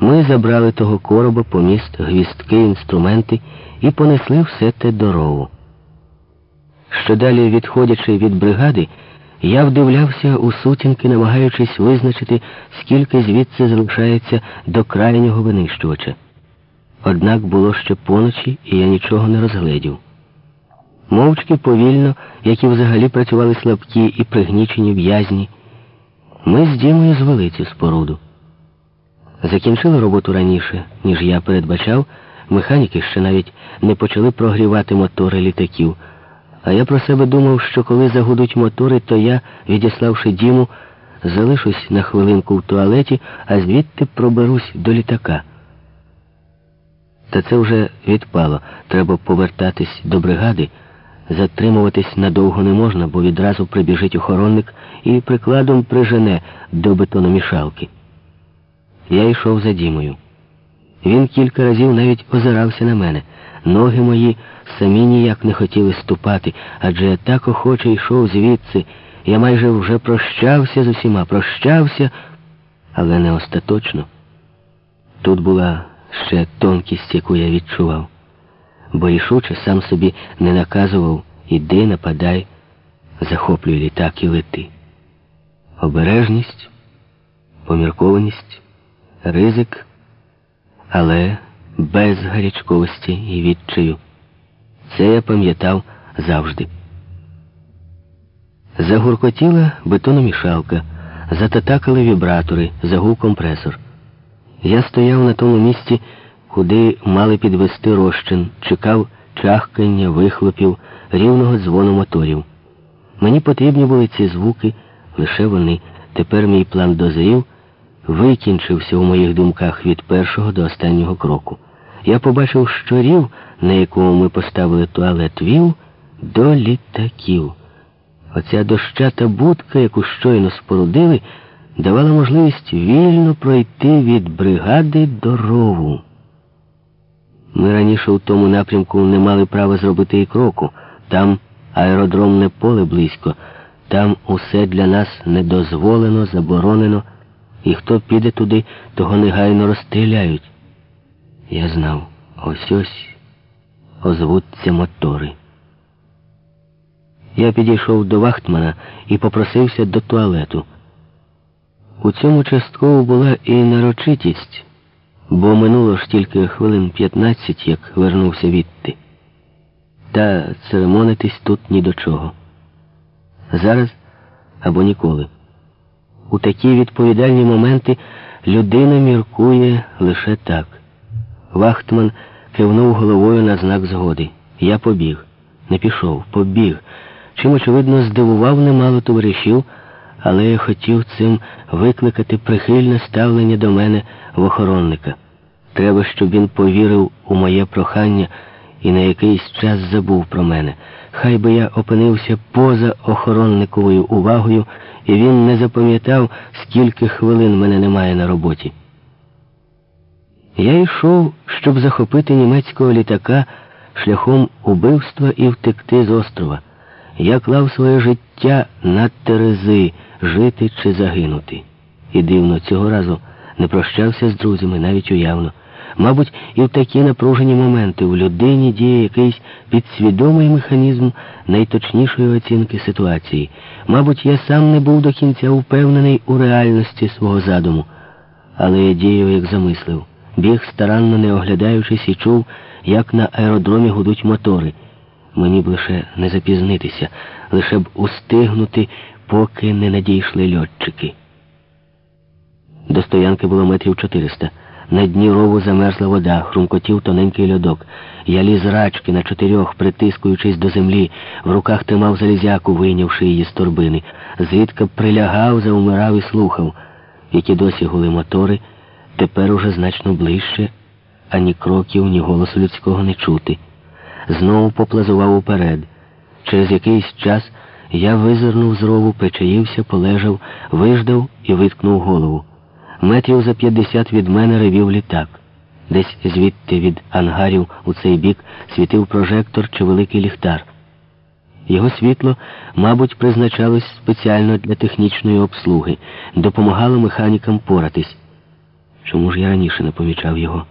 Ми забрали того короба, поміст, гвістки, інструменти і понесли все те дорогу. Що далі, відходячи від бригади, я вдивлявся у сутінки, намагаючись визначити, скільки звідси залишається до крайнього винищувача. Однак було ще поночі, і я нічого не розгледів. Мовчки повільно, як і взагалі працювали слабкі і пригнічені в'язні, ми з Дімою звели цю споруду. Закінчили роботу раніше, ніж я передбачав, механіки ще навіть не почали прогрівати мотори літаків. А я про себе думав, що коли загудуть мотори, то я, відіславши Діму, залишусь на хвилинку в туалеті, а звідти проберусь до літака. Та це вже відпало. Треба повертатись до бригади. Затримуватись надовго не можна, бо відразу прибіжить охоронник і прикладом прижене до бетономішалки. Я йшов за Дімою. Він кілька разів навіть озирався на мене. Ноги мої самі ніяк не хотіли ступати, адже я так охоче йшов звідси. Я майже вже прощався з усіма, прощався, але не остаточно. Тут була ще тонкість, яку я відчував, бо рішуче сам собі не наказував іди, нападай, захоплюй літак і лети. Обережність, поміркованість, ризик, але без гарячковості і відчаю. Це я пам'ятав завжди. Загуркотіла бетономішалка, зататакали вібратори, загув компресор. Я стояв на тому місці, куди мали підвести розчин, чекав чахкання, вихлопів, рівного дзвону моторів. Мені потрібні були ці звуки, лише вони. Тепер мій план дозрів, викінчився у моїх думках від першого до останнього кроку. Я побачив, що рів, на якому ми поставили туалет, вів до літаків. Оця дощата будка, яку щойно спорудили, давала можливість вільно пройти від бригади до рову. Ми раніше у тому напрямку не мали права зробити і кроку. Там аеродромне поле близько, там усе для нас недозволено, заборонено, і хто піде туди, того негайно розстріляють. Я знав, ось ось озвуться мотори. Я підійшов до Вахтмана і попросився до туалету. У цьому частково була і нарочитість, бо минуло ж тільки хвилин 15, як вернувся відти. Та церемонитись тут ні до чого. Зараз або ніколи. У такі відповідальні моменти людина міркує лише так. Вахтман кивнув головою на знак згоди. Я побіг. Не пішов, побіг. Чим, очевидно, здивував немало товаришів, але я хотів цим викликати прихильне ставлення до мене в охоронника. Треба, щоб він повірив у моє прохання і на якийсь час забув про мене. Хай би я опинився поза охоронниковою увагою, і він не запам'ятав, скільки хвилин мене немає на роботі. Я йшов, щоб захопити німецького літака шляхом убивства і втекти з острова. Я клав своє життя на терези, жити чи загинути. І дивно, цього разу не прощався з друзями навіть уявно. Мабуть, і в такі напружені моменти у людині діє якийсь підсвідомий механізм найточнішої оцінки ситуації. Мабуть, я сам не був до кінця впевнений у реальності свого задуму, але я діяв, як замислив. Біг старанно не оглядаючись і чув, як на аеродромі гудуть мотори. Мені б лише не запізнитися, лише б устигнути, поки не надійшли льотчики. До стоянки було метрів чотириста. На дні рову замерзла вода, хрумкотів тоненький льодок. Я ліз рачки на чотирьох, притискуючись до землі, в руках тримав залізяку, вийнявши її з торбини. Звідки прилягав, заумирав і слухав, які досі гули мотори, тепер уже значно ближче, ані кроків, ні голосу людського не чути. Знову поплазував уперед. Через якийсь час я визирнув з рову, причаївся, полежав, виждав і виткнув голову. Метрів за п'ятдесят від мене ревів літак. Десь звідти від ангарів у цей бік світив прожектор чи великий ліхтар. Його світло, мабуть, призначалось спеціально для технічної обслуги, допомагало механікам поратись. Чому ж я раніше не помічав його?